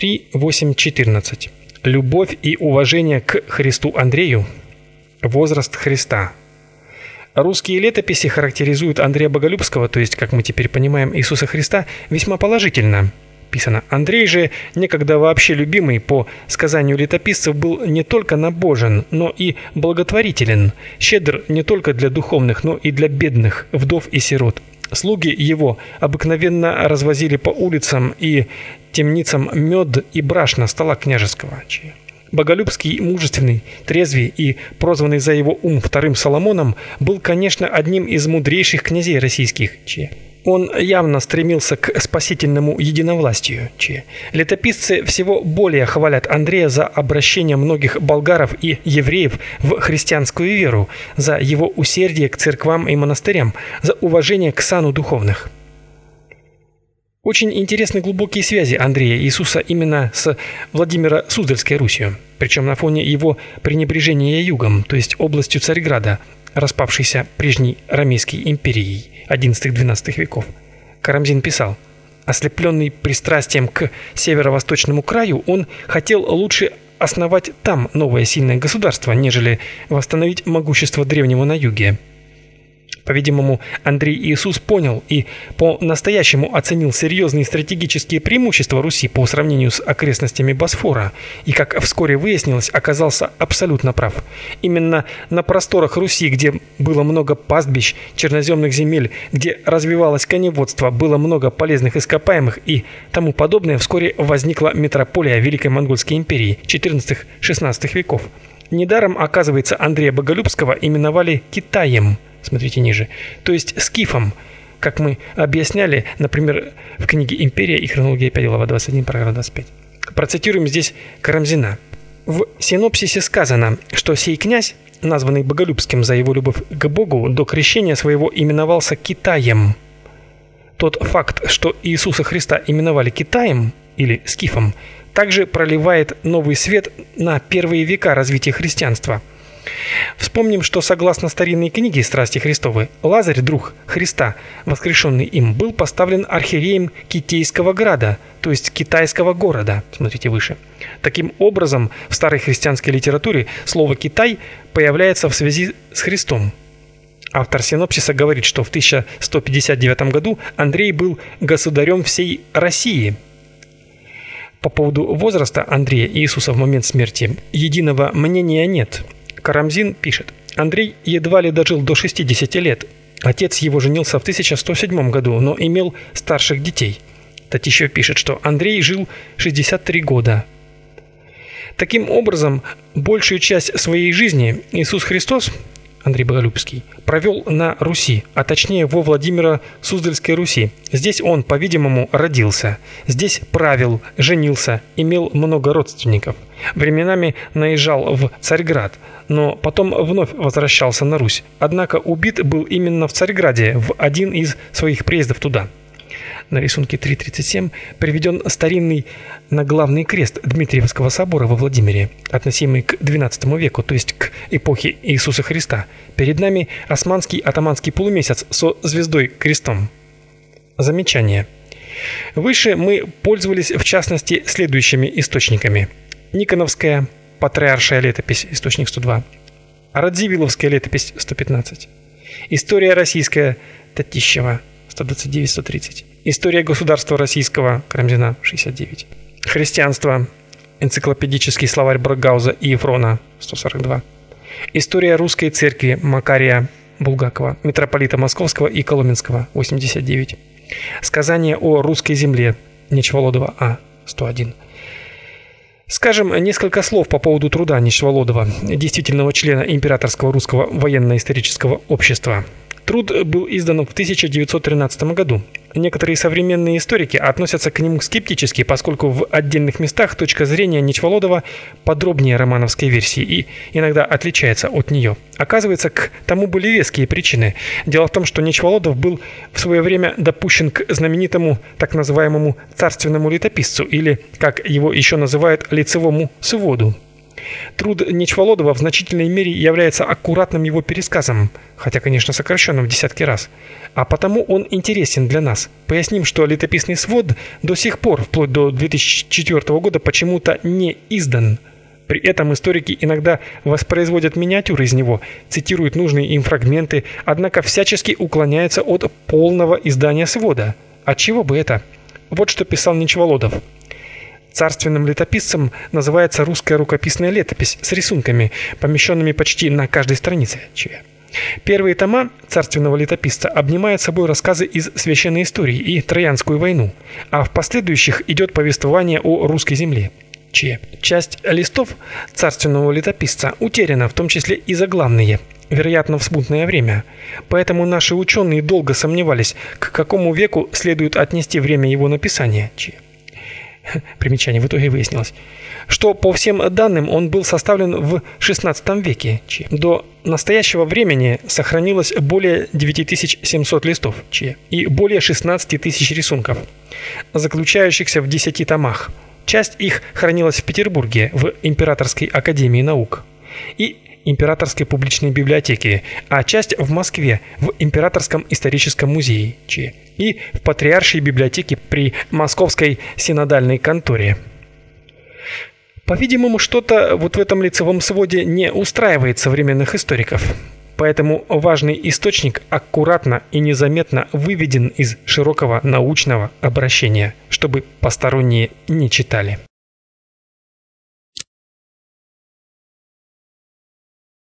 3.8.14. Любовь и уважение к Христу Андрею. Возраст Христа. Русские летописи характеризуют Андрея Боголюбского, то есть, как мы теперь понимаем, Иисуса Христа, весьма положительно. Писано: Андрей же, некогда вообще любимый по сказанию летописцев, был не только набожен, но и благотворителен, щедр не только для духовных, но и для бедных, вдов и сирот. Слуги его обыкновенно развозили по улицам и темницам мед и брашно стола княжеского. Боголюбский, мужественный, трезвый и прозванный за его ум вторым Соломоном, был, конечно, одним из мудрейших князей российских. Че. Он явно стремился к спасительному единовластию. Че. Летописцы всего более хвалят Андрея за обращение многих болгаров и евреев в христианскую веру, за его усердие к церквам и монастырям, за уважение к сану духовных. Очень интересны глубокие связи Андрея Иисуса именно с Владимира Суздальской Русью, причем на фоне его пренебрежения югом, то есть областью Царьграда, распавшейся прежней Ромейской империей XI-XII веков. Карамзин писал: Ослепленный пристрастием к северо-восточному краю, он хотел лучше основать там новое сильное государство, нежели восстановить могущество древнего на юге. По-видимому, Андрей Иисус понял и по-настоящему оценил серьезные стратегические преимущества Руси по сравнению с окрестностями Босфора, и, как вскоре выяснилось, оказался абсолютно прав. Именно на просторах Руси, где было много пастбищ, черноземных земель, где развивалось коневодство, было много полезных ископаемых и тому подобное, вскоре возникла метрополия Великой Монгольской империи XIV-XVI веков. Недаром, оказывается, Андрея Боголюбского именовали Китаем – Смотрите ниже. То есть скифом, как мы объясняли, например, в книге Империя и хронология 5 глава 21, параграф 25. Процитируем здесь Карамзина. В синопсисе сказано, что сей князь, названный Боголюбским за его любовь к Богу, до крещения своего именовался Китаем. Тот факт, что Иисуса Христа именовали Китаем или скифом, также проливает новый свет на первые века развития христианства – Вспомним, что согласно старинной книге Страсти Христовы, Лазарь, друг Христа, воскрешенный им, был поставлен архиереем Китейского града, то есть китайского города. Смотрите выше. Таким образом, в старой христианской литературе слово Китай появляется в связи с Христом. Автор синопсиса говорит, что в 1159 году Андрей был государем всей России. По поводу возраста Андрея Иисуса в момент смерти единого мнения нет. Карамзин пишет: Андрей едва ли дожил до 60 лет. Отец его женился в 1107 году, но имел старших детей. Татищев пишет, что Андрей жил 63 года. Таким образом, большую часть своей жизни Иисус Христос Андрей Боголюбский, провел на Руси, а точнее во Владимира Суздальской Руси. Здесь он, по-видимому, родился. Здесь правил, женился, имел много родственников. Временами наезжал в Царьград, но потом вновь возвращался на Русь. Однако убит был именно в Царьграде в один из своих приездов туда на рисунке 3.37 приведен старинный наглавный крест Дмитриевского собора во Владимире, относимый к XII веку, то есть к эпохе Иисуса Христа. Перед нами османский атаманский полумесяц со звездой крестом. Замечание. Выше мы пользовались в частности следующими источниками: Никоновская Патриаршая летопись, источник 102. Радзивилловская летопись 115. История российская Татищева 129-130. История государства российского Карамзина 69. Христианство. Энциклопедический словарь Брагауза и Ефрона 142. История русской церкви Макария Булгакова, митрополита Московского и Коломенского 89. Сказание о русской земле Нечволодова А 101. Скажем несколько слов по поводу труда Нечволодова, действительного члена Императорского русского военно-исторического общества. Труд был издан в 1913 году. Некоторые современные историки относятся к нему скептически, поскольку в отдельных местах точка зрения Нечволодова подробнее романовской версии и иногда отличается от нее. Оказывается, к тому были веские причины. Дело в том, что Нечволодов был в свое время допущен к знаменитому так называемому царственному летописцу или, как его еще называют, лицевому своду. Труд Нечволодова в значительной мере является аккуратным его пересказом, хотя, конечно, сокращенным в десятки раз. А потому он интересен для нас. Поясним, что летописный свод до сих пор, вплоть до 2004 года, почему-то не издан. При этом историки иногда воспроизводят миниатюры из него, цитируют нужные им фрагменты, однако всячески уклоняются от полного издания свода. От чего бы это? Вот что писал Нечволодов. Царственным летописцем называется русская рукописная летопись с рисунками, помещенными почти на каждой странице. Первые тома царственного летописца обнимают собой рассказы из священной истории и Троянскую войну, а в последующих идет повествование о русской земле. Че. Часть листов царственного летописца утеряна, в том числе и заглавные, вероятно, в смутное время. Поэтому наши ученые долго сомневались, к какому веку следует отнести время его написания. Че. Примечание в итоге выяснилось, что по всем данным он был составлен в XVI веке. До настоящего времени сохранилось более 9700 листов и более 16 тысяч рисунков, заключающихся в 10 томах. Часть их хранилась в Петербурге в Императорской академии наук. И Императорской публичной библиотеке, а часть в Москве в Императорском историческом музее и в Патриаршей библиотеке при Московской синодальной конторе. По-видимому, что-то вот в этом лицевом своде не устраивает современных историков. Поэтому важный источник аккуратно и незаметно выведен из широкого научного обращения, чтобы посторонние не читали.